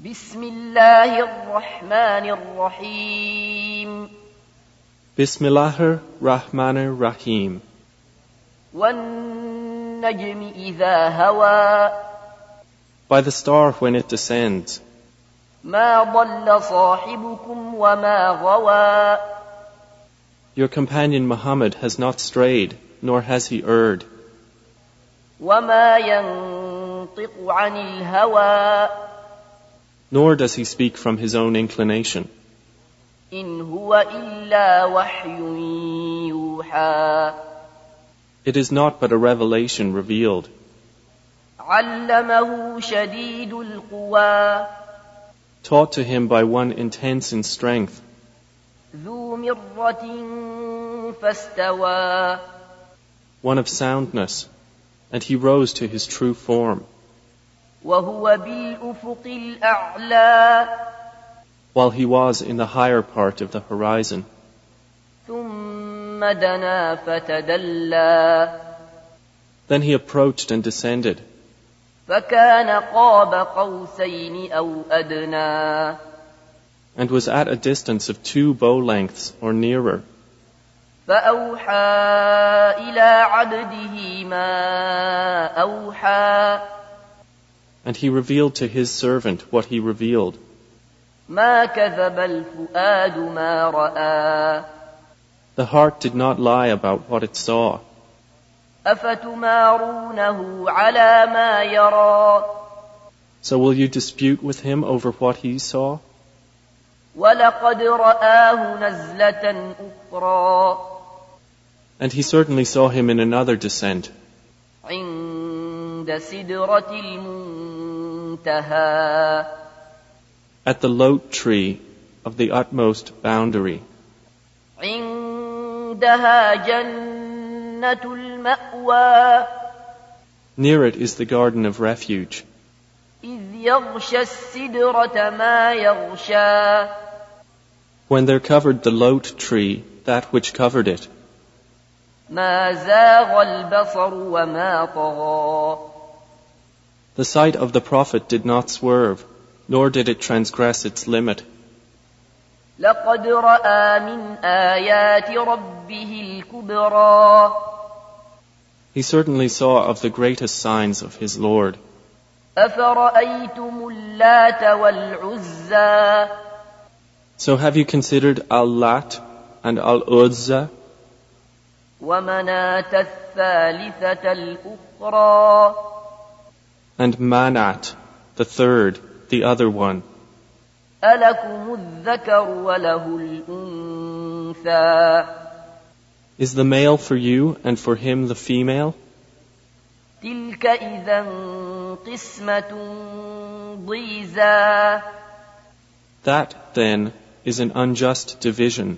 بسم الله الرحمن الرحيم Bismillahir Rahmanir Rahim. والنجم إذا هوى By the star when it descends, ما ضل صاحبكم وما غوى your companion Muhammad has not strayed, nor has he erred, وما ينطق عن الهوى nor does he speak from his own inclination. It is not but a revelation revealed. Taught to him by one intense in strength. One of soundness, and he rose to his true form while he was in the higher part of the horizon. ثم دنا فتدلى Then he approached and descended, فكان قاب قوسين أو أدنى and was at a distance of two bow lengths or nearer. فأوحى إلى عبده ما أوحى And he revealed to his servant what he revealed. ما كذب الفؤاد ما رأى The heart did not lie about what it saw. أفتمارونه على ما يرى So will you dispute with him over what he saw? ولقد رآه نزلة أخرى And he certainly saw him in another descent, عند سدرة المنتهى at the lote tree of the utmost boundary. عندها جنة المأوى Near it is the garden of refuge, إذ يغشى السدرة ما يغشى when there covered the lote tree that which covered it. ما زاغ البصر وما طغى The sight of the Prophet did not swerve, nor did it transgress its limit. لقد رأى من آيات ربه الكبرى He certainly saw of the greatest signs of his Lord. أفرأيتم اللات والعزى So have you considered Al-Lat and Al-Uzza ومناة الثالثة الأخرى and Manat, the third, the other one. Is the male for you and for him the female? That, then, is an unjust division.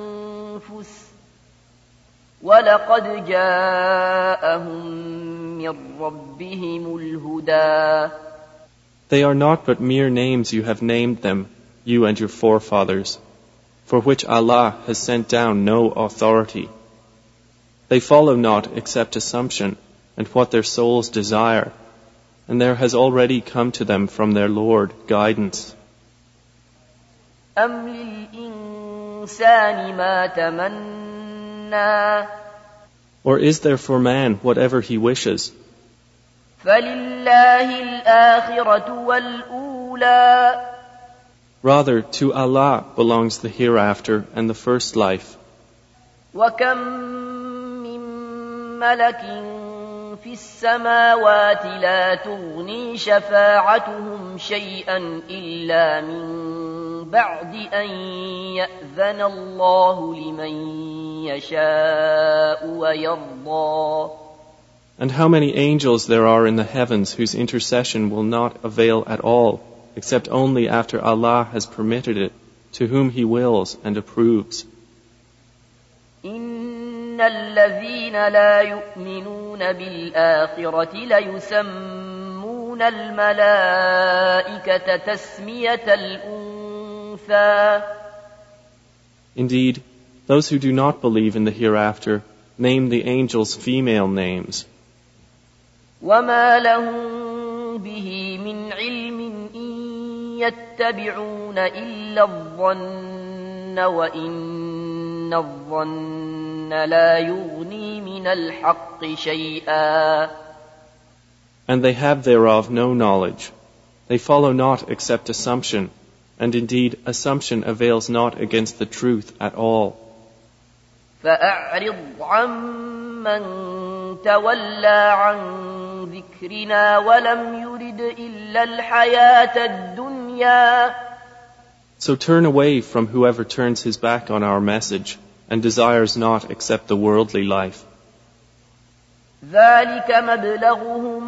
ولقد جاءهم من ربهم الهدى They are not but mere names you have named them, you and your forefathers, for which Allah has sent down no authority. They follow not except assumption and what their souls desire, and there has already come to them from their Lord guidance. أم للإنسان ما تمنى Or is there for man whatever he wishes? فلله الآخرة والأولى Rather, to Allah belongs the hereafter and the first life. وكم من ملك في السماوات لا تغني شفاعتهم شيئا إلا من بعد أن يأذن الله لمن يشاء ويرضى And how many angels there are in the heavens whose intercession will not avail at all, except only after Allah has permitted it to whom He wills and approves. إن الذين لا يؤمنون بالآخرة ليسمون الملائكة تسمية الأنثى Indeed, those who do not believe in the hereafter name the angels female names. وما لهم به من علم إن يتبعون إلا الظن وإن الظن لا يغني من الحق شيئا And they have thereof no knowledge. They follow not except assumption, and indeed assumption avails not against the truth at all. فأعرض عمن تولى عن ذكرنا ولم يرد إلا الحياة الدنيا So turn away from whoever turns his back on our message and desires not except the worldly life. ذلك مبلغهم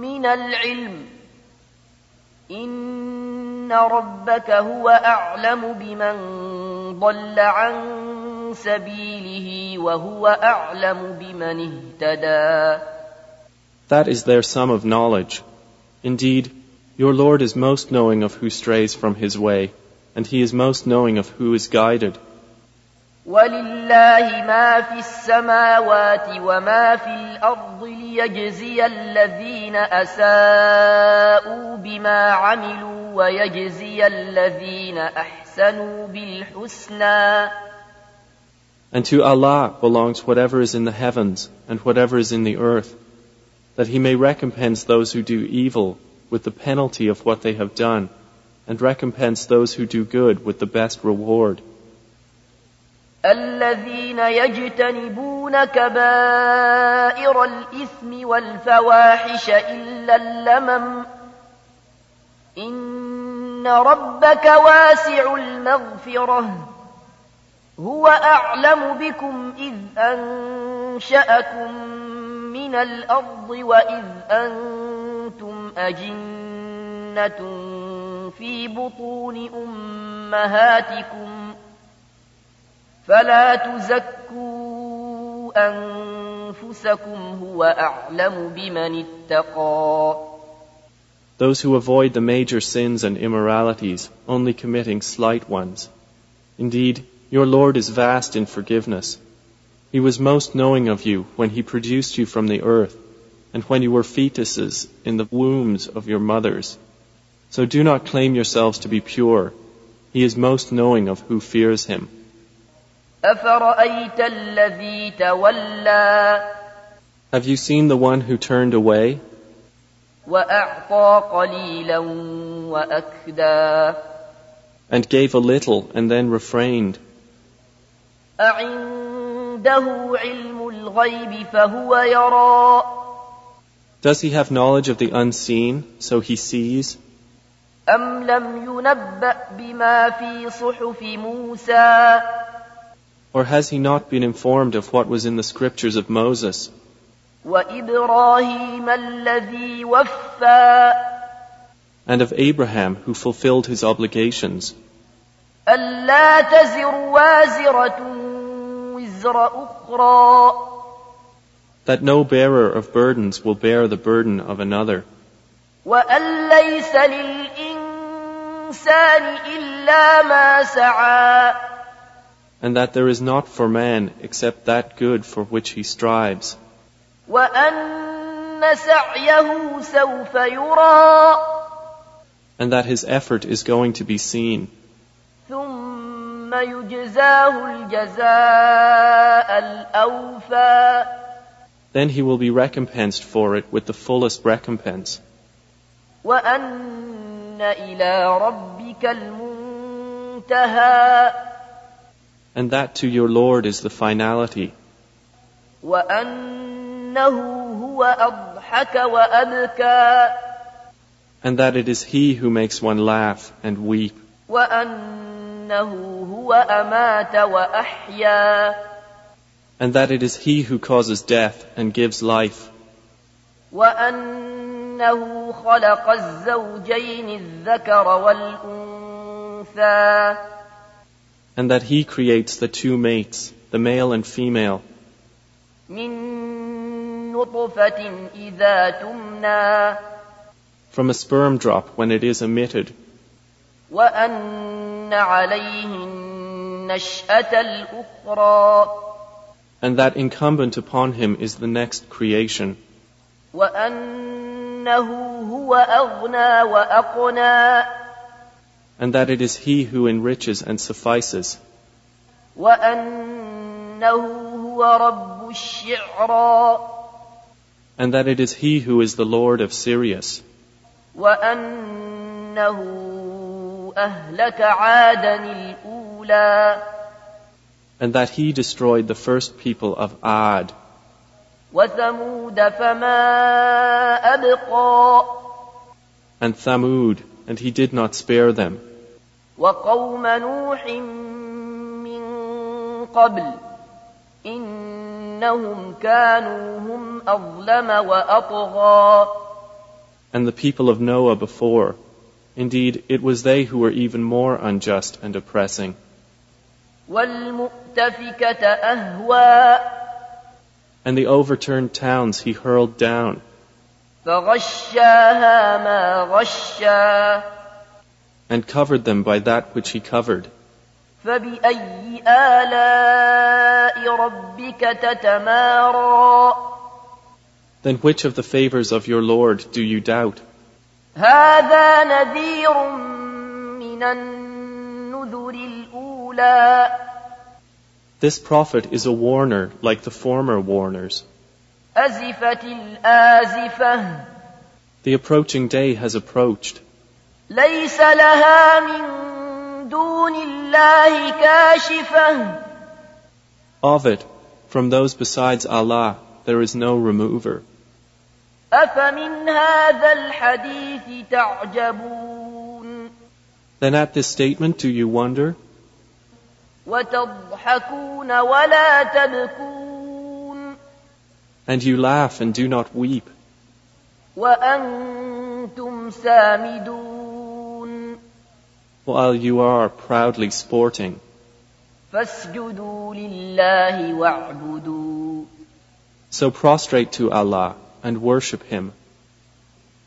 من العلم إن ربك هو أعلم بمن ضل عن سبيله وهو أعلم بمن اهتدى That is their sum of knowledge. Indeed, your Lord is most knowing of who strays from his way, and he is most knowing of who is guided. ولله ما في السماوات وما في الأرض ليجزي الذين أساءوا بما عملوا ويجزي الذين أحسنوا بالحسنى And to Allah belongs whatever is in the heavens and whatever is in the earth, that He may recompense those who do evil with the penalty of what they have done, and recompense those who do good with the best reward. الذين يجتنبون كبائر الإثم والفواحش إلا اللمم إن ربك واسع المغفرة هو أعلم بكم إذ أنشأكم من الأرض وإذ أنتم أجنة في بطون أمهاتكم فلا تزكوا أنفسكم هو أعلم بمن اتقى Those who avoid the major sins and immoralities, only committing slight ones. Indeed, Your Lord is vast in forgiveness. He was most knowing of you when He produced you from the earth and when you were fetuses in the wombs of your mothers. So do not claim yourselves to be pure. He is most knowing of who fears Him. Have you seen the one who turned away? And gave a little and then refrained. أعنده علم الغيب فهو يرى Does he have knowledge of the unseen, so he sees? أم لم ينبأ بما في صحف موسى Or has he not been informed of what was in the scriptures of Moses وإبراهيم الذي وفى and of Abraham who fulfilled his obligations? ألا تزر وازرة وزر أخرى that no bearer of burdens will bear the burden of another. And that there is not for man except that good for which he strives. And that his effort is going to be seen. Then he will be recompensed for it with the fullest recompense. وأن إلى ربك المنتهى And that to your Lord is the finality, وأنه هو أضحك وأبكى and that it is He who makes one laugh and weep, وأنه هو أمات وأحيا and that it is He who causes death and gives life, وأنه إنه خلق الزوجين الذكر والأنثى and that He creates the two mates, the male and female, من نطفة إذا تمنى from a sperm drop when it is emitted, وأن عليه النشأة الأخرى and that incumbent upon Him is the next creation, وأنه هو أغنى وأقنى and that it is He who enriches and suffices, وأنه هو رب الشعرى and that it is He who is the Lord of Sirius, وأنه أهلك عادا الأولى. And that he destroyed the first people of Ad. وثمود فما أبقى. And Thamud, and he did not spare them. وقوم نوح من قبل. إنهم كانوا هم أظلم وأطغى. And the people of Noah before, Indeed, it was they who were even more unjust and oppressing. And the overturned towns he hurled down. And covered them by that which he covered. Then which of the favors of your Lord do you doubt? هذا نذير من النذر الأولى This prophet is a warner like the former warners. أزفت الآزفة The approaching day has approached. ليس لها من دون الله كاشفة Of it, from those besides Allah, there is no remover. أفمن هذا الحديث تعجبون Then at this statement do you wonder? وتضحكون ولا تبكون And you laugh and do not weep, وأنتم سامدون while you are proudly sporting. فاسجدوا لله واعبدوا So prostrate to Allah and worship Him.